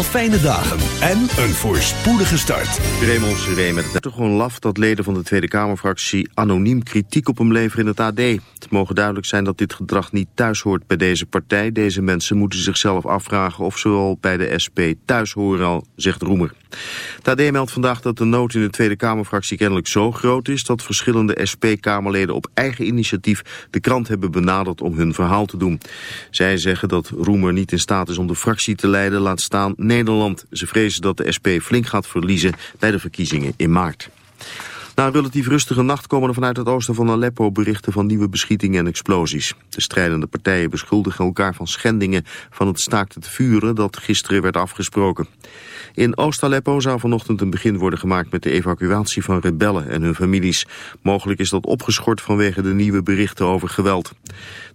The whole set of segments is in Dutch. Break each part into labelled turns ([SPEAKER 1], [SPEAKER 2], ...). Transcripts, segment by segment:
[SPEAKER 1] Al fijne dagen en een voorspoedige start.
[SPEAKER 2] Raymond Seré met het toch gewoon laf dat leden van de Tweede Kamerfractie anoniem kritiek op hem leveren in het AD. Het mogen duidelijk zijn dat dit gedrag niet thuis hoort bij deze partij. Deze mensen moeten zichzelf afvragen of ze wel bij de SP thuis horen al, zegt Roemer. AD meldt vandaag dat de nood in de Tweede Kamerfractie kennelijk zo groot is dat verschillende SP-Kamerleden op eigen initiatief de krant hebben benaderd om hun verhaal te doen. Zij zeggen dat Roemer niet in staat is om de fractie te leiden, laat staan Nederland. Ze vrezen dat de SP flink gaat verliezen bij de verkiezingen in maart. Na een relatief rustige nacht komen er vanuit het oosten van Aleppo berichten van nieuwe beschietingen en explosies. De strijdende partijen beschuldigen elkaar van schendingen van het staakt het vuren dat gisteren werd afgesproken. In Oost-Aleppo zou vanochtend een begin worden gemaakt met de evacuatie van rebellen en hun families. Mogelijk is dat opgeschort vanwege de nieuwe berichten over geweld.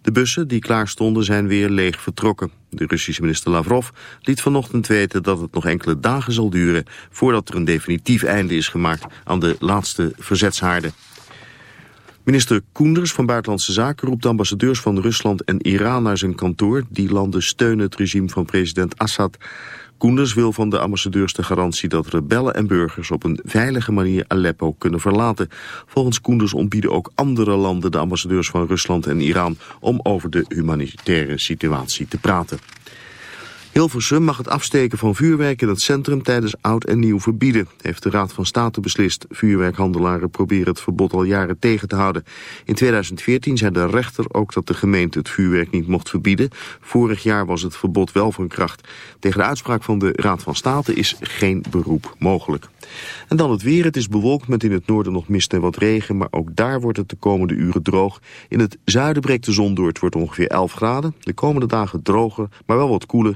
[SPEAKER 2] De bussen die klaar stonden zijn weer leeg vertrokken. De Russische minister Lavrov liet vanochtend weten dat het nog enkele dagen zal duren voordat er een definitief einde is gemaakt aan de laatste verzetshaarden. Minister Koenders van Buitenlandse Zaken roept ambassadeurs van Rusland en Iran naar zijn kantoor. Die landen steunen het regime van president Assad. Koenders wil van de ambassadeurs de garantie dat rebellen en burgers op een veilige manier Aleppo kunnen verlaten. Volgens Koenders ontbieden ook andere landen de ambassadeurs van Rusland en Iran om over de humanitaire situatie te praten. Hilversum mag het afsteken van vuurwerk in het centrum tijdens oud en nieuw verbieden, heeft de Raad van State beslist. Vuurwerkhandelaren proberen het verbod al jaren tegen te houden. In 2014 zei de rechter ook dat de gemeente het vuurwerk niet mocht verbieden. Vorig jaar was het verbod wel van kracht. Tegen de uitspraak van de Raad van State is geen beroep mogelijk. En dan het weer. Het is bewolkt met in het noorden nog mist en wat regen, maar ook daar wordt het de komende uren droog. In het zuiden breekt de zon door. Het wordt ongeveer 11 graden. De komende dagen droger, maar wel wat koeler.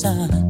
[SPEAKER 3] sun.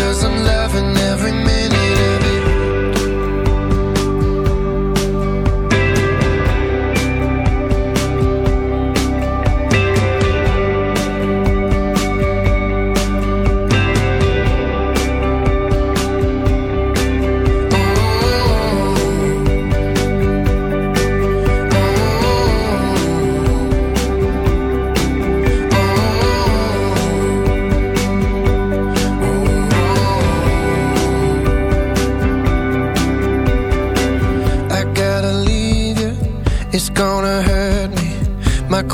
[SPEAKER 4] Cause I'm loving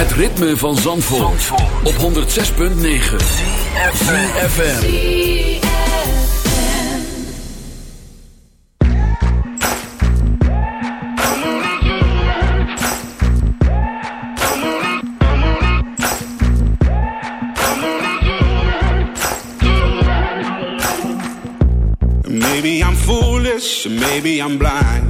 [SPEAKER 3] Het ritme van Zandvoort, op 106.9 FM.
[SPEAKER 5] Maybe I'm foolish, maybe I'm blind.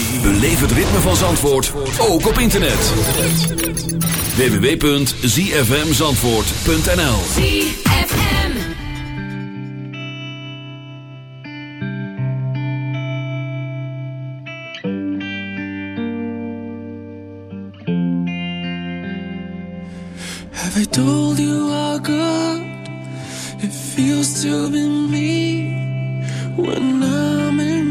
[SPEAKER 3] Beleef het ritme van Zandvoort, ook op internet. www.zfmzandvoort.nl
[SPEAKER 6] Have I told you how good it feels to be me when I'm in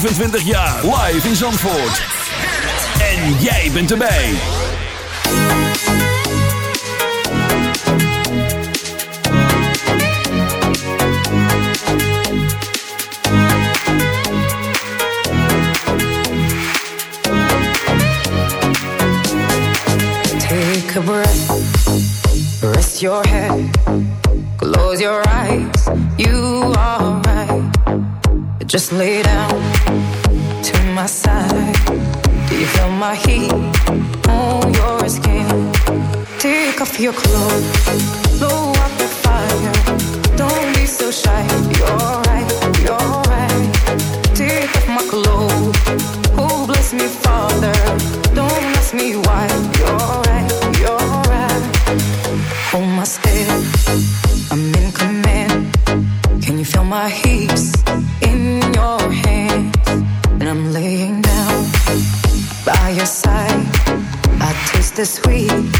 [SPEAKER 3] 25 jaar. Live in Zandvoort. En jij bent erbij.
[SPEAKER 7] Take a breath. Rest your head. Close your eyes. You are right. Just lay down my side? Do you feel my heat on your skin? Take off your clothes, blow up the sweet.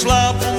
[SPEAKER 7] slaap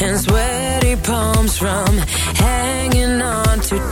[SPEAKER 7] and
[SPEAKER 8] sweaty palms from hanging on
[SPEAKER 9] to